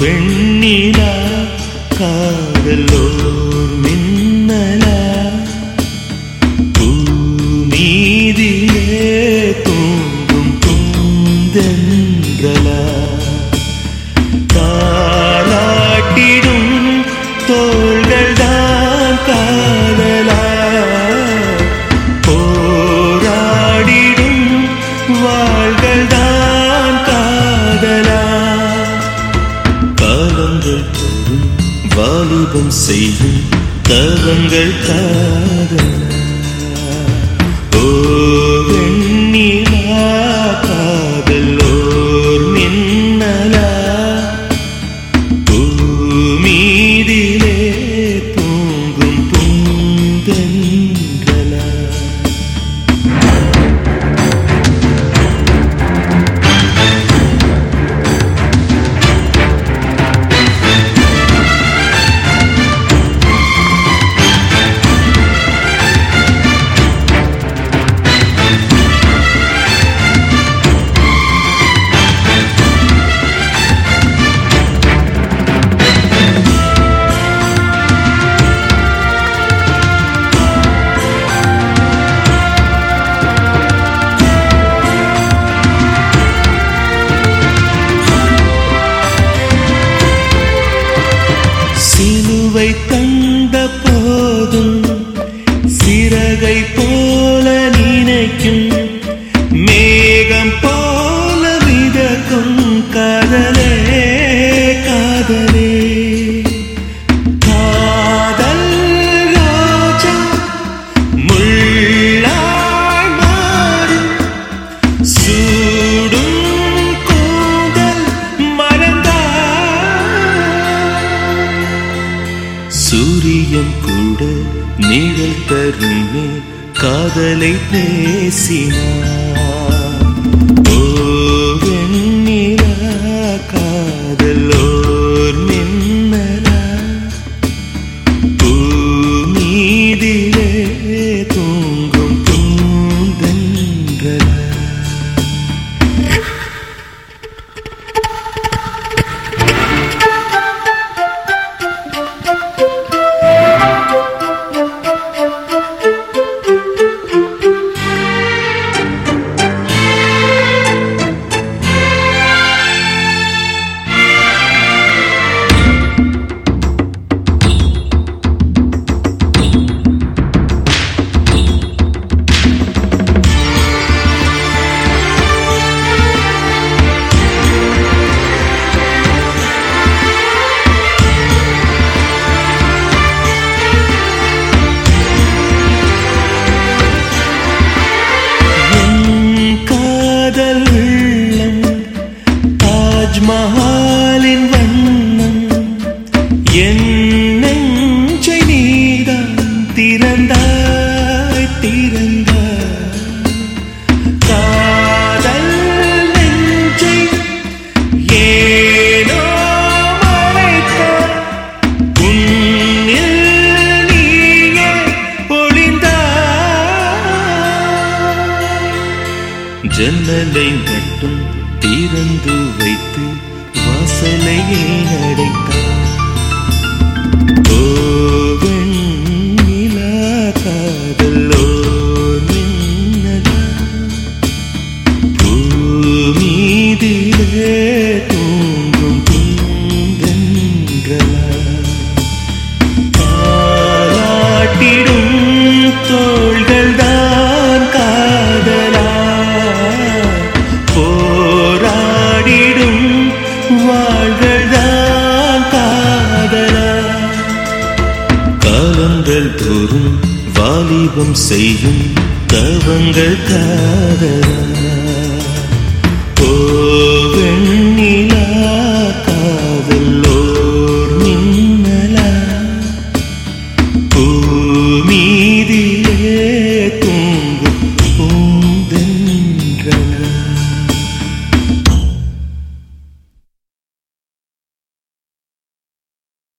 വെണ്ണില കാതലോർ മിന്നല. ഭൂമീതിയെ തൂങ്ങും തുന്തല താളാട്ടിടും തോൾകൾ താ வாலிபம் செய்யும் தவங்கள் காதல் நினைக்கும் மேகம் போல மிதக்கும் காதலே காதலே. காதல் ராஜா முள்ளாய் மாறும். சூடும் கூந்தல் மறந்தா சூரியன் கூட நிழல் தருமே காதலை பேசினார். தாஜ்மஹாலின் வண்ணம் என் நெஞ்சை நீதான் திறந்தாய் திறந்தாய். காதல் நெஞ்சை ஏனோ மறைத்தாய் உன்னில் நீயே பொழிந்தாய் ஜன்னலை மட்டும் திறந்து வைத்து வாசலையே ஏன் அடைத்தாய் ஓ பூமீதிலே காலங்கள் தோறும் வாலிபம் செய்யும் தவங்கள் காதலா. போ